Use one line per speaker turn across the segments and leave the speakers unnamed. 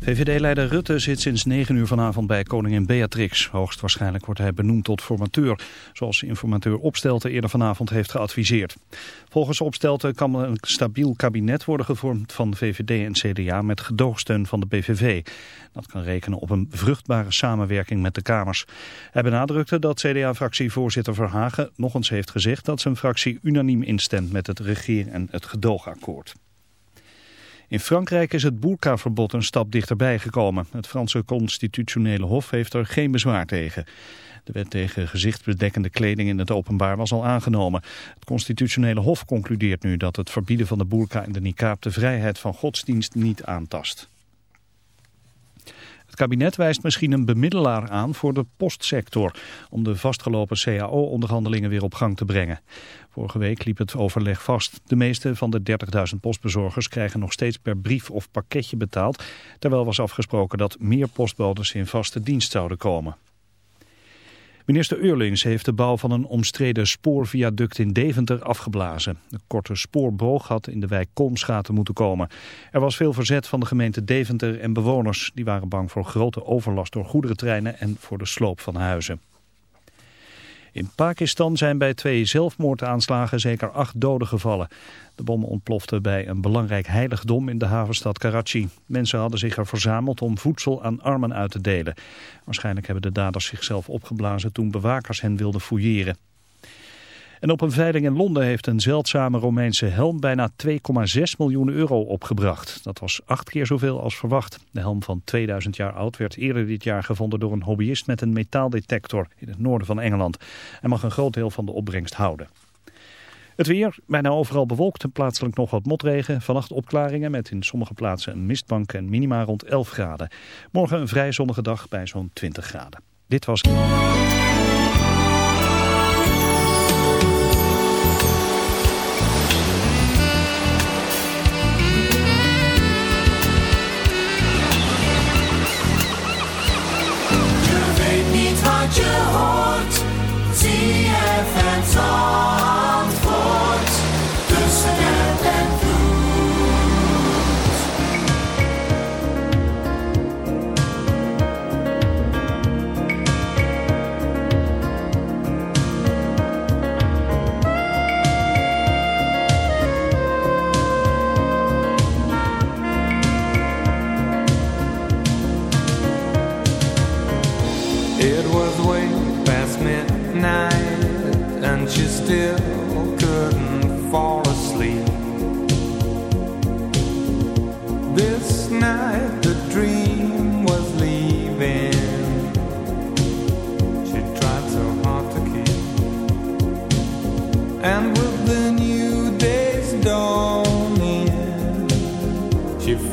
VVD-leider Rutte zit sinds 9 uur vanavond bij koningin Beatrix. Hoogstwaarschijnlijk wordt hij benoemd tot formateur, zoals informateur Opstelten eerder vanavond heeft geadviseerd. Volgens Opstelten kan een stabiel kabinet worden gevormd van VVD en CDA met gedoogsteun van de BVV. Dat kan rekenen op een vruchtbare samenwerking met de Kamers. Hij benadrukte dat CDA-fractievoorzitter Verhagen nog eens heeft gezegd dat zijn fractie unaniem instemt met het regeer- en het gedoogakkoord. In Frankrijk is het boerkaverbod een stap dichterbij gekomen. Het Franse constitutionele hof heeft er geen bezwaar tegen. De wet tegen gezichtsbedekkende kleding in het openbaar was al aangenomen. Het constitutionele hof concludeert nu dat het verbieden van de boerka en de niqab de vrijheid van godsdienst niet aantast. Het kabinet wijst misschien een bemiddelaar aan voor de postsector... om de vastgelopen cao-onderhandelingen weer op gang te brengen. Vorige week liep het overleg vast. De meeste van de 30.000 postbezorgers krijgen nog steeds per brief of pakketje betaald... terwijl was afgesproken dat meer postbodes in vaste dienst zouden komen. Minister Eurlings heeft de bouw van een omstreden spoorviaduct in Deventer afgeblazen. Een korte spoorboog had in de wijk Kolmschaten moeten komen. Er was veel verzet van de gemeente Deventer en bewoners. Die waren bang voor grote overlast door goederentreinen en voor de sloop van huizen. In Pakistan zijn bij twee zelfmoordaanslagen zeker acht doden gevallen. De bommen ontploften bij een belangrijk heiligdom in de havenstad Karachi. Mensen hadden zich er verzameld om voedsel aan armen uit te delen. Waarschijnlijk hebben de daders zichzelf opgeblazen toen bewakers hen wilden fouilleren. En op een veiling in Londen heeft een zeldzame Romeinse helm bijna 2,6 miljoen euro opgebracht. Dat was acht keer zoveel als verwacht. De helm van 2000 jaar oud werd eerder dit jaar gevonden door een hobbyist met een metaaldetector in het noorden van Engeland. Hij mag een groot deel van de opbrengst houden. Het weer, bijna overal bewolkt en plaatselijk nog wat motregen. Vannacht opklaringen met in sommige plaatsen een mistbank en minima rond 11 graden. Morgen een vrij zonnige dag bij zo'n 20 graden. Dit was...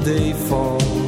Another day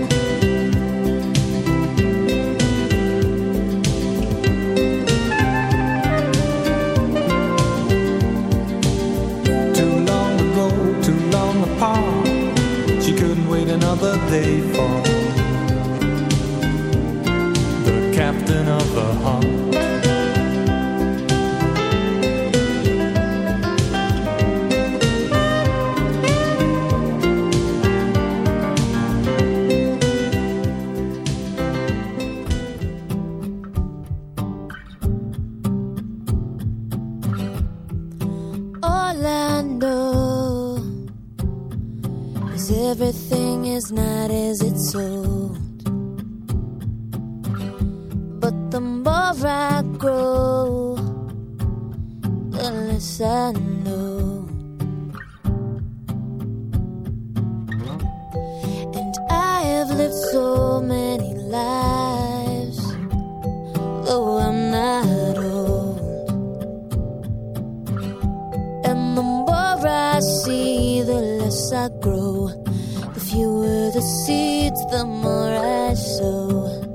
another day
falls as I grow. The fewer the seeds, the more I sow.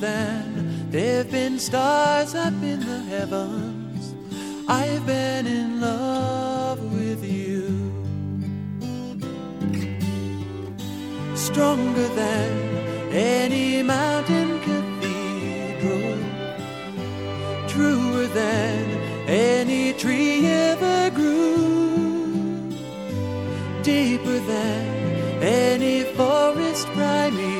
Than there've been stars up in the heavens. I've been in love with you, stronger than any mountain cathedral, truer than any tree ever grew, deeper than any forest primeval.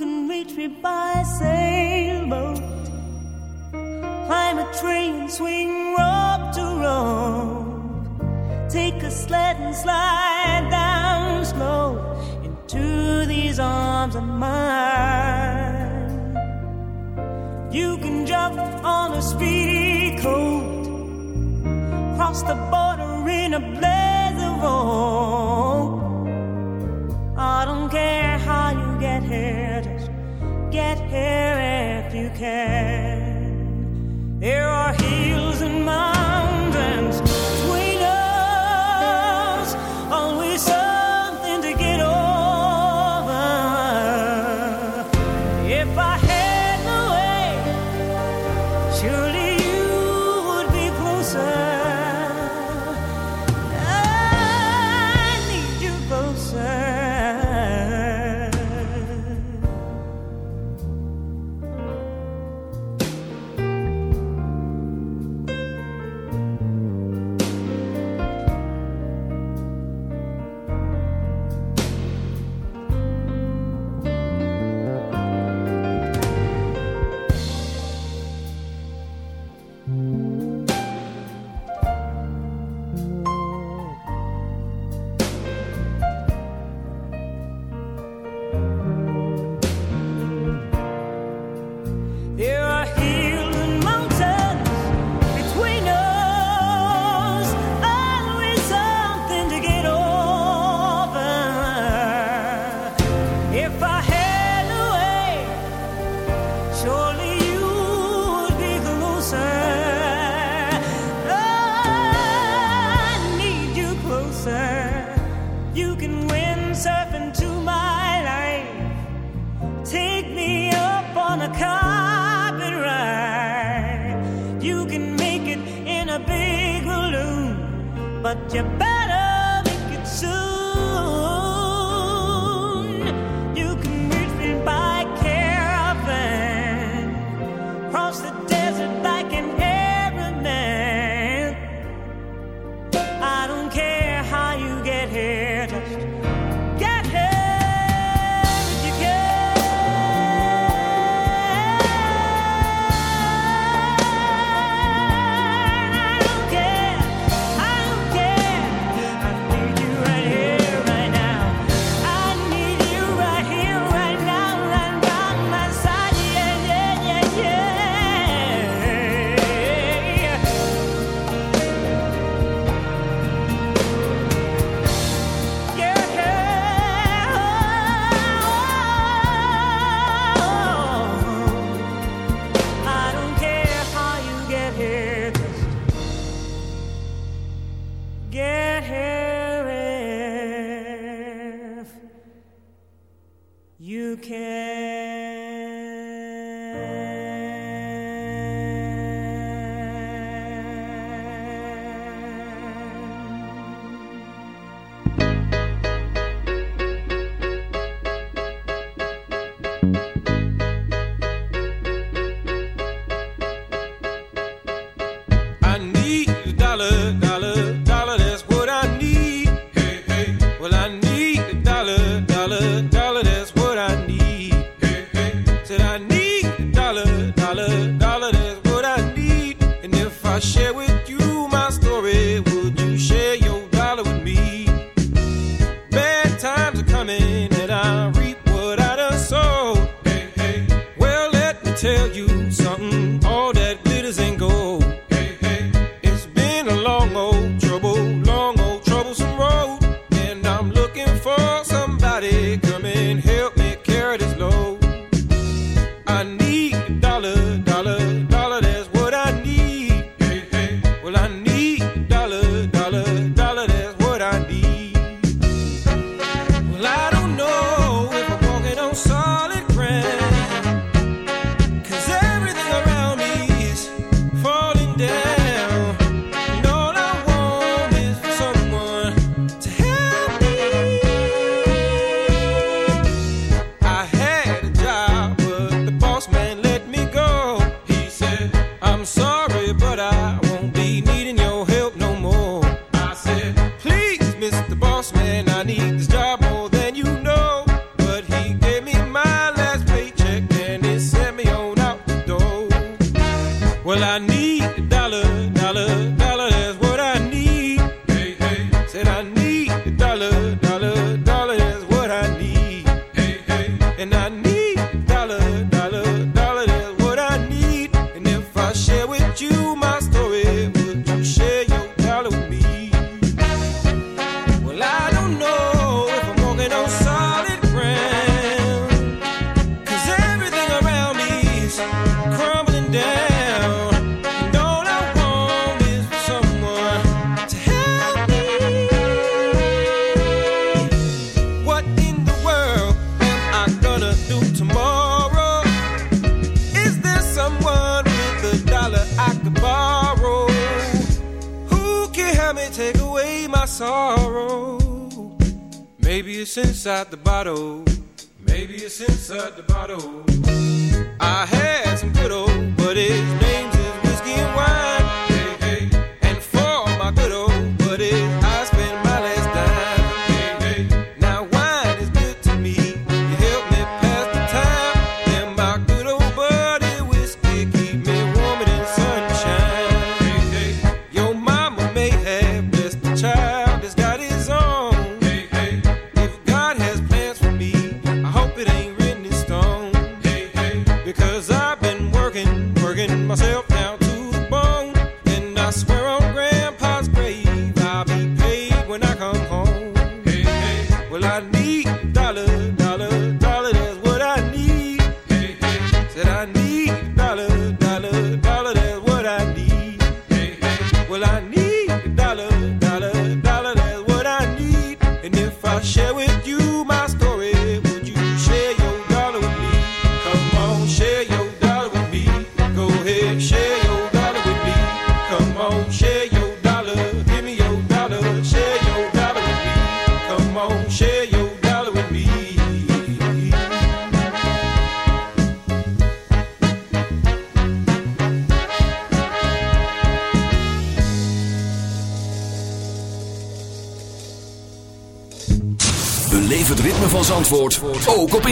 can
reach me by sailboat. Climb a train, swing rope to rope. Take a sled and slide down slow into these arms of mine. You can jump on a speedy coat,
cross the border in a I had some good old buddies.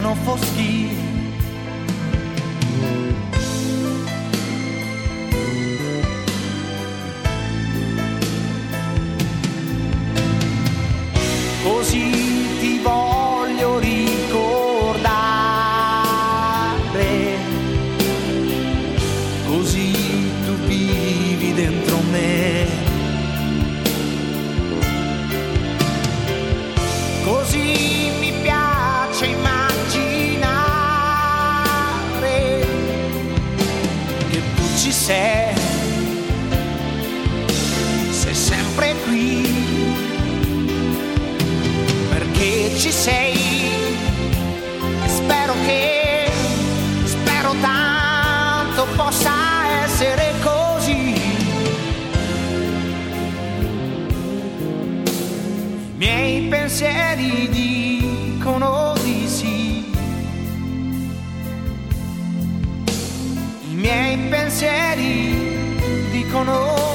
non foschi. sei. Spero che, spero tanto possa essere così. Miei pensieri dicono di sì. I miei pensieri dicono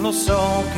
Lo so che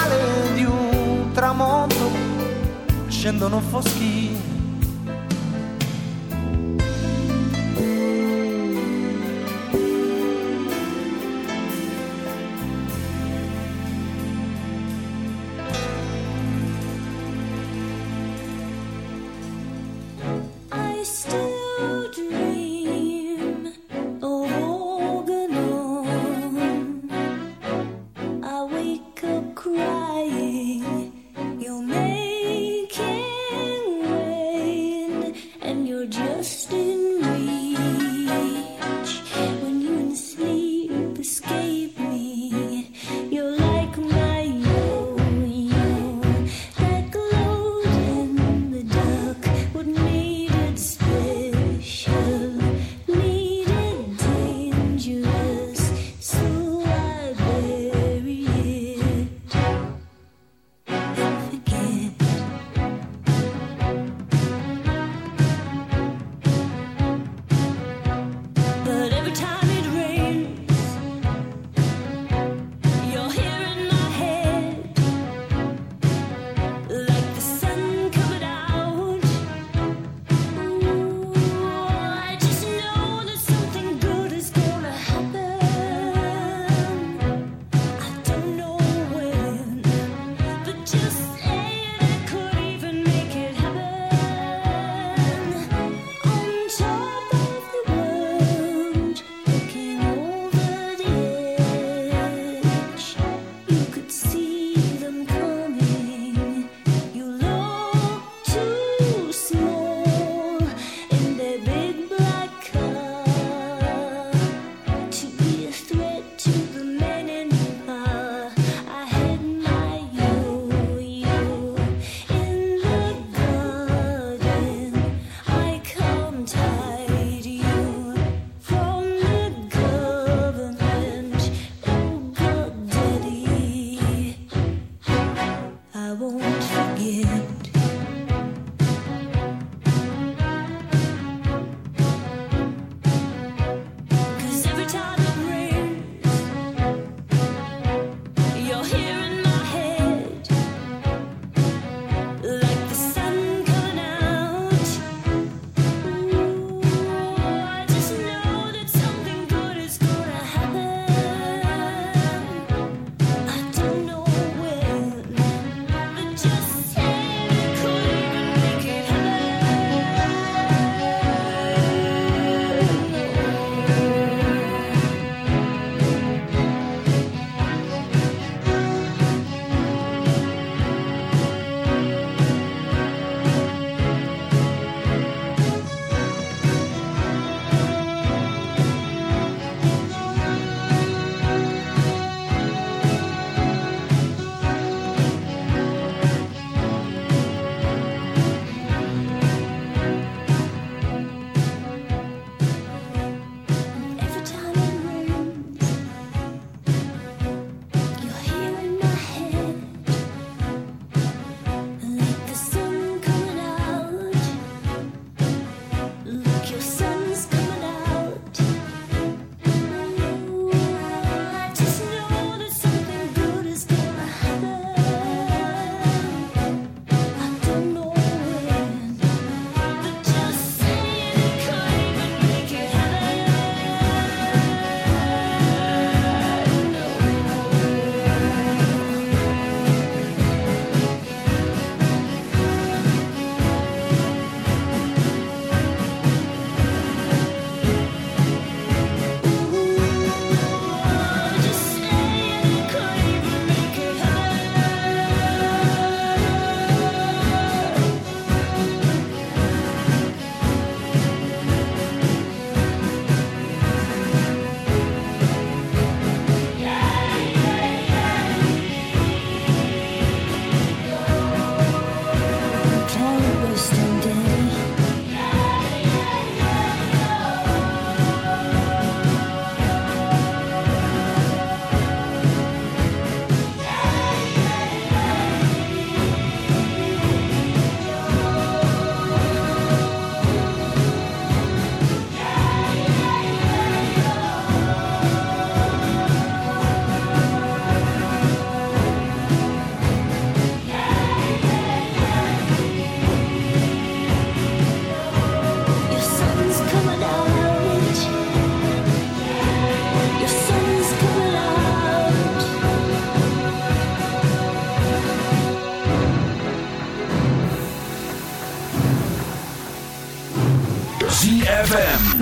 scendono foschi.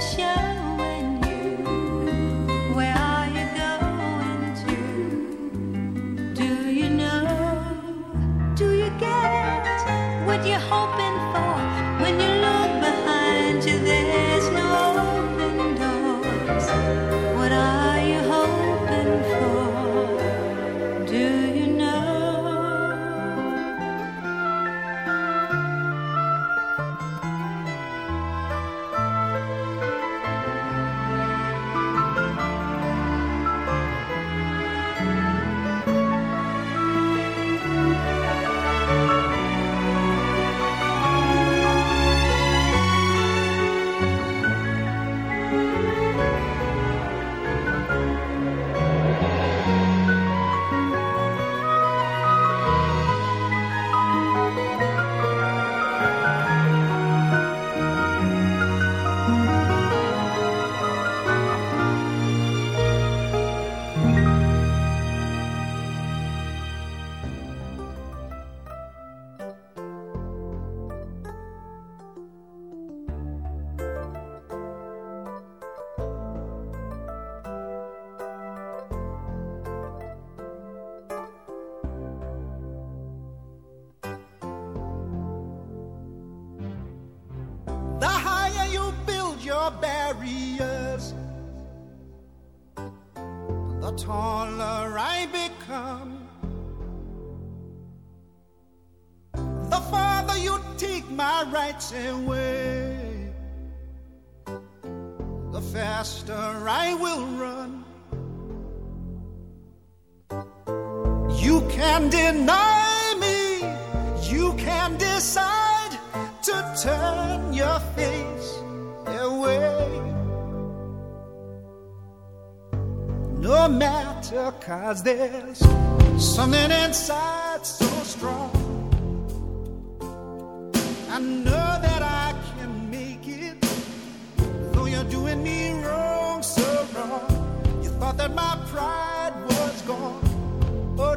Tr deny me. You can decide to turn your face away. No matter, cause there's something inside so strong. I know that I can make it, though you're doing me wrong, so wrong. You thought that my pride was gone. Oh,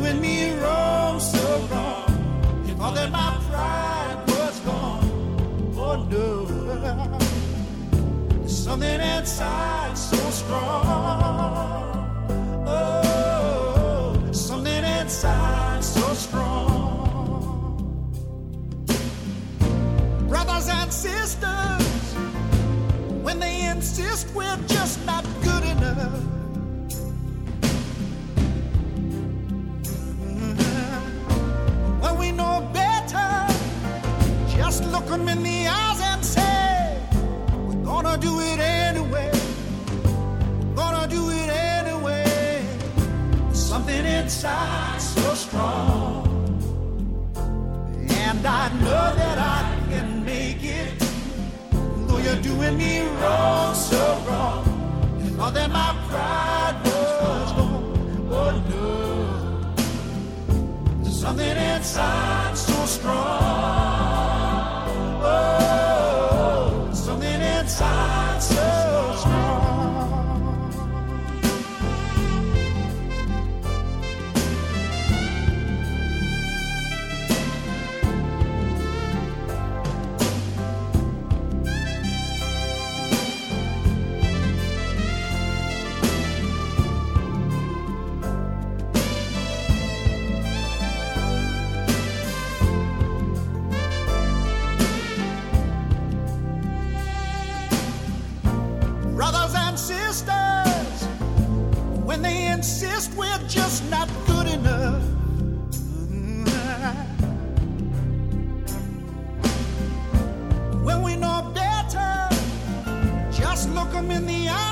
Doing me wrong, so wrong. You thought that my pride was gone. Oh no. There's something inside so strong. Oh, something inside so strong. Brothers and sisters, when they insist we're just not look them in the eyes and say, We're gonna do it anyway. We're gonna do it anyway. There's Something inside so strong. And I know that I can make it. Though you're doing me wrong, so wrong. You thought that my pride was gone. Oh no. There's something inside so strong. Insist we're just not good enough. When we know better, just look them in the eyes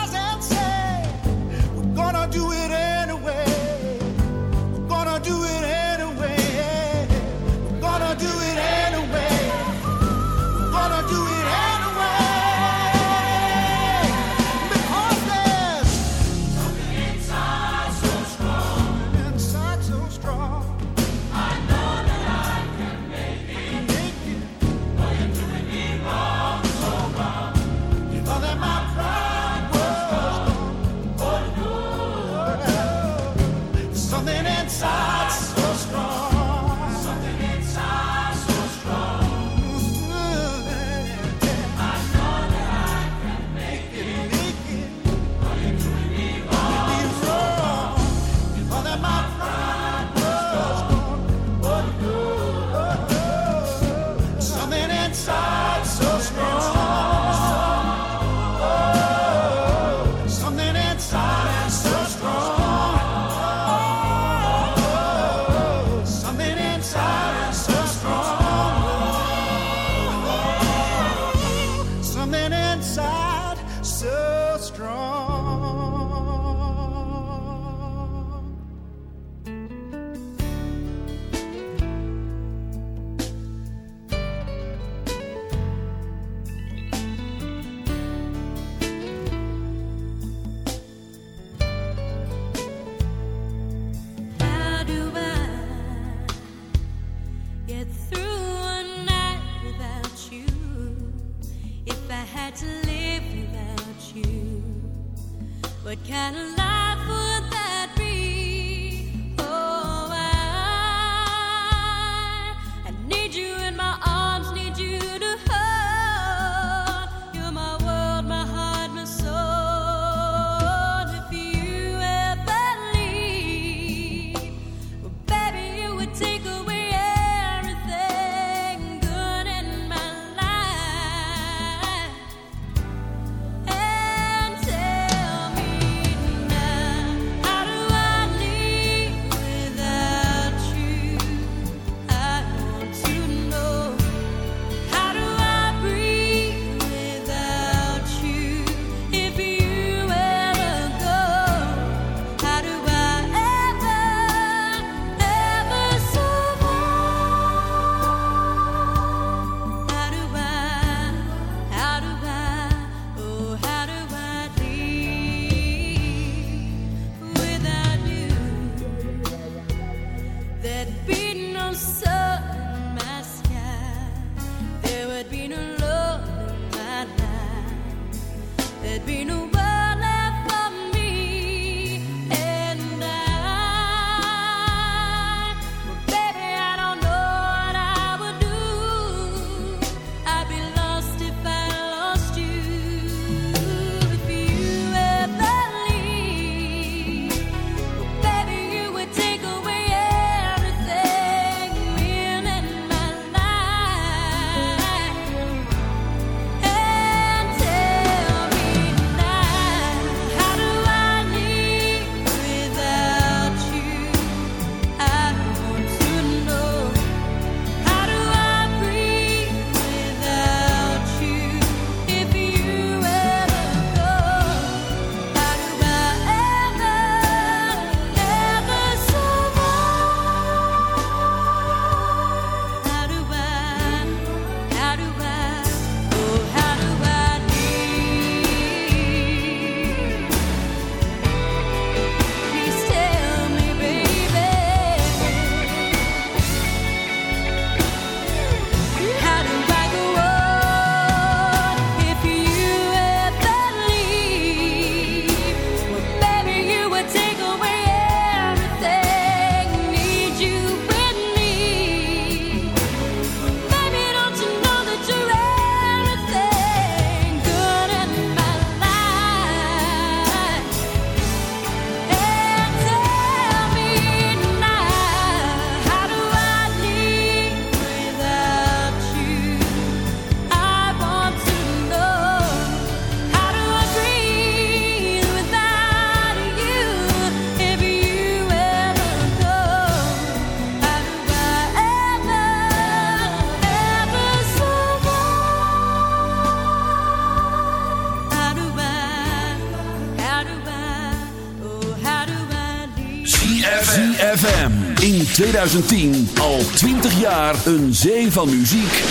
2010 al 20 jaar een zee van muziek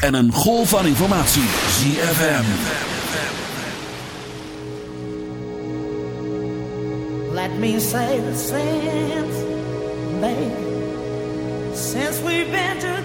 en een golf van informatie. ZFM.
Let me say the same, baby, since we've been.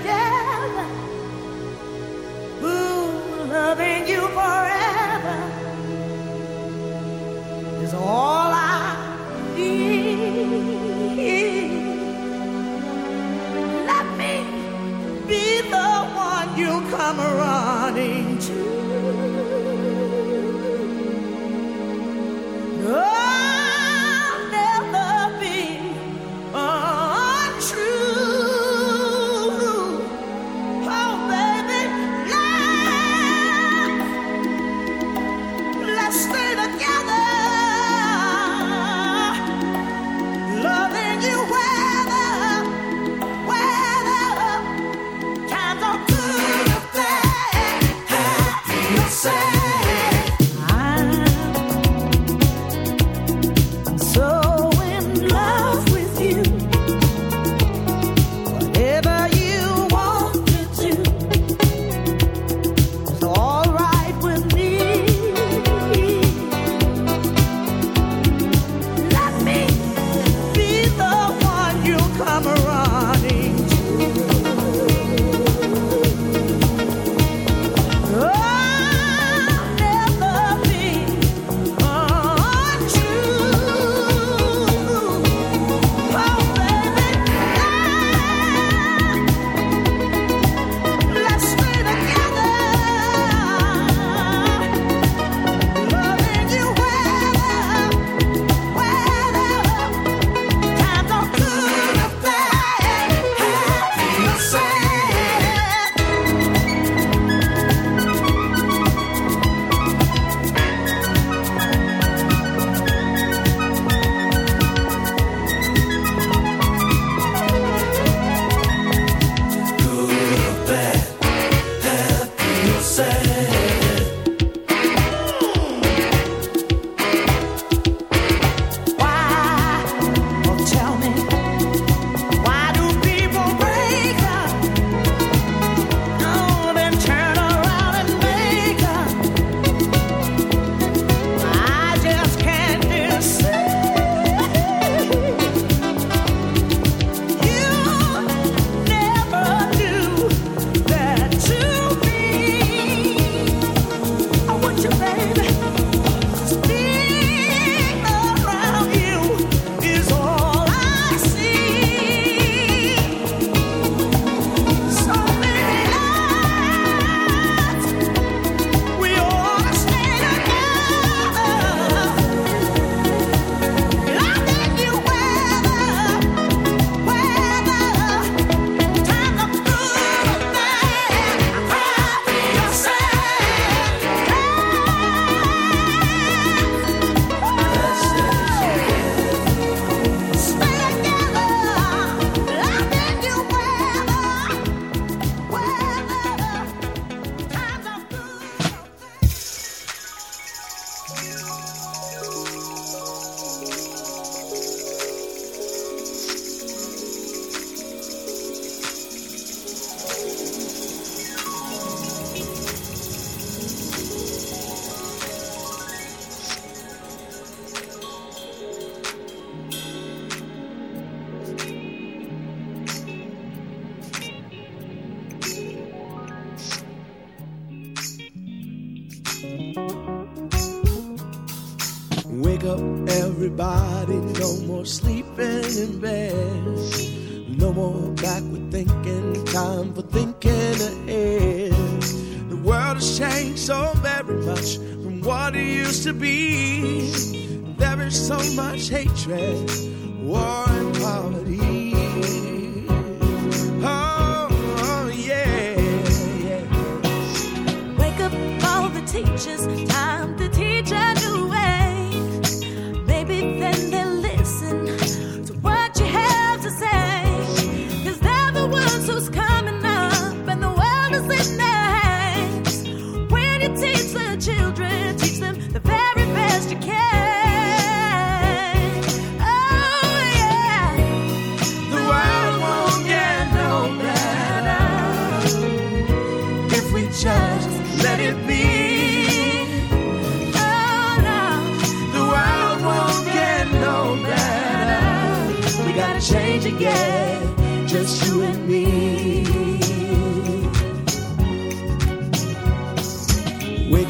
Just
time.